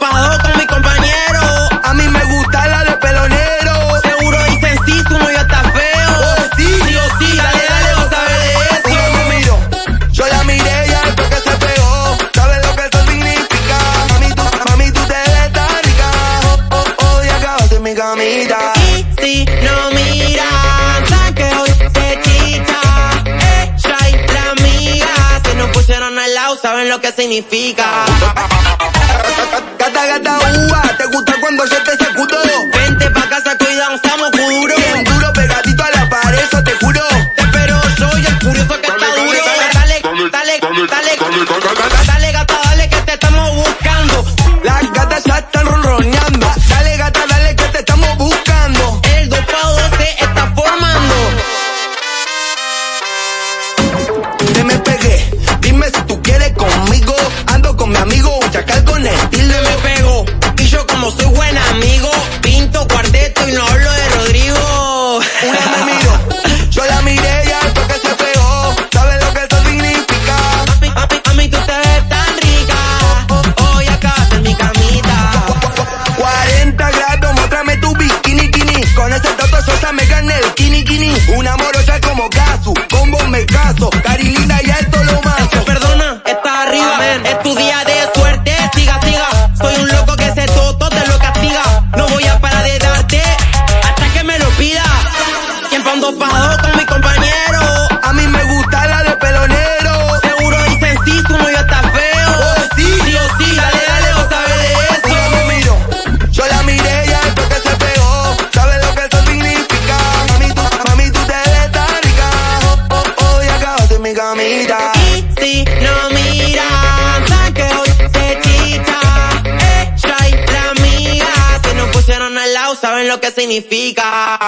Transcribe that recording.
con mi compañero. A mí me gusta la de pelonero. Seguro dicen sí, tú no ya está feo. Oh, sí, sí o sí, dale, dale, vos sabes de eso. Me miró, yo la miré y después que se pegó. ¿Sabes lo que eso significa? Mami, tú, mami, tú te ves tan rica. Oh, oh, oh, y acabaste mi camita. Y si no miran, saben que hoy se chicha. Ella y la amiga se nos pusieron al lado, saben lo que significa gata, uva. Te gusta amigos, pinto, cuarteto y no hablo con mi compañero. A mí me gusta la de pelo negro. Seguro dicen sí, tú no yo está feo. Oh, sí, sí o sí, dale, dale, vos sabes de eso. Ella me miró, yo la miré, ya después que se pegó. ¿Sabes lo que eso significa? Mami, tú, mami, tú te ves tan rica. Oh, oh, oh, y acabaste mi camita. Y si no mira, que hoy se chicha. Ella y la amiga nos pusieron al lado, saben lo que significa.